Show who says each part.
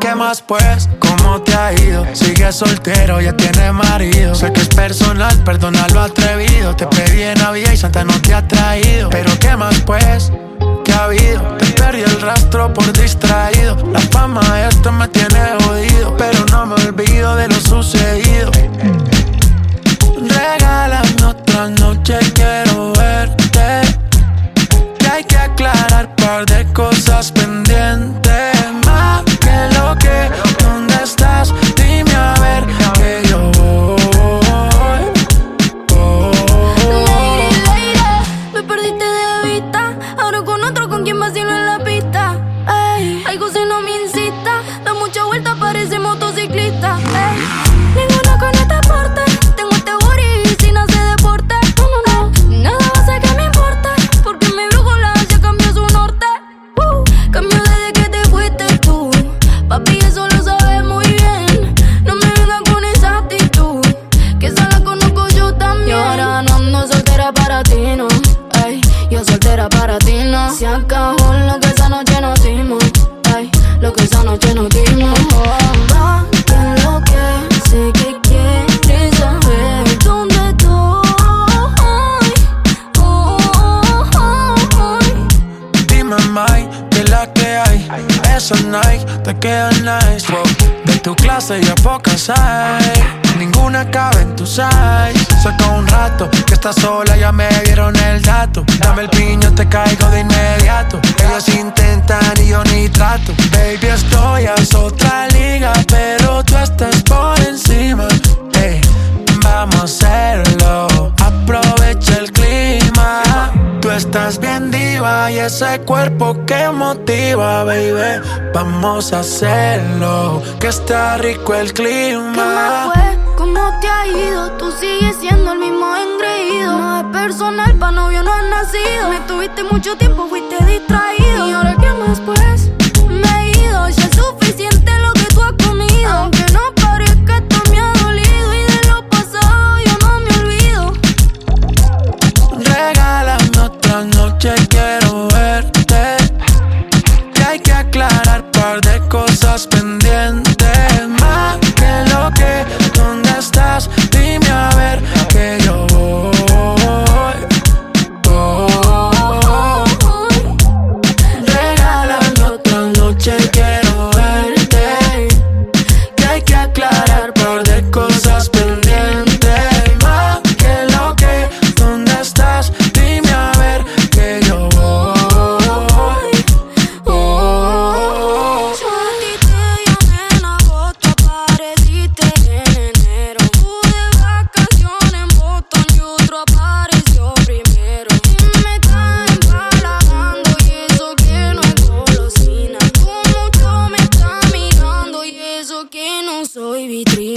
Speaker 1: ¿Qué más pues? ¿Cómo te ha ido? Sigue soltero, ya tiene marido. Sé que es personal, perdona lo atrevido. Te pedí en Navidad y Santa no te ha traído. Pero ¿qué más pues? ¿Qué ha habido? Te perdí el rastro por distraído. La fama de esto me tiene jodido. Pero no me olvido de lo sucedido. Hay que aclarar par de cosas pendientes. Que
Speaker 2: la que
Speaker 1: hay. Esos Nike te quedan nice. Wow. De tu clase ya pocas hay. Ninguna cabe en tu size. Saca un rato que estás sola, ya me dieron el dato. Dame el piño, te caigo de inmediato. Ellos intentan y yo ni trato. Baby, estoy a otra liga, pero estás bien diva y ese cuerpo que motiva, baby. Vamos a hacerlo, que está rico el
Speaker 2: ¿Qué
Speaker 1: clima.
Speaker 2: fue? ¿Cómo te ha ido? Tú sigues siendo el mismo engreído. No es personal, pa' novio no has nacido. Me tuviste mucho tiempo, fuiste distraído. ¿Y ahora qué más pues? que aclarar par de cosas pendientes. soy vitrina.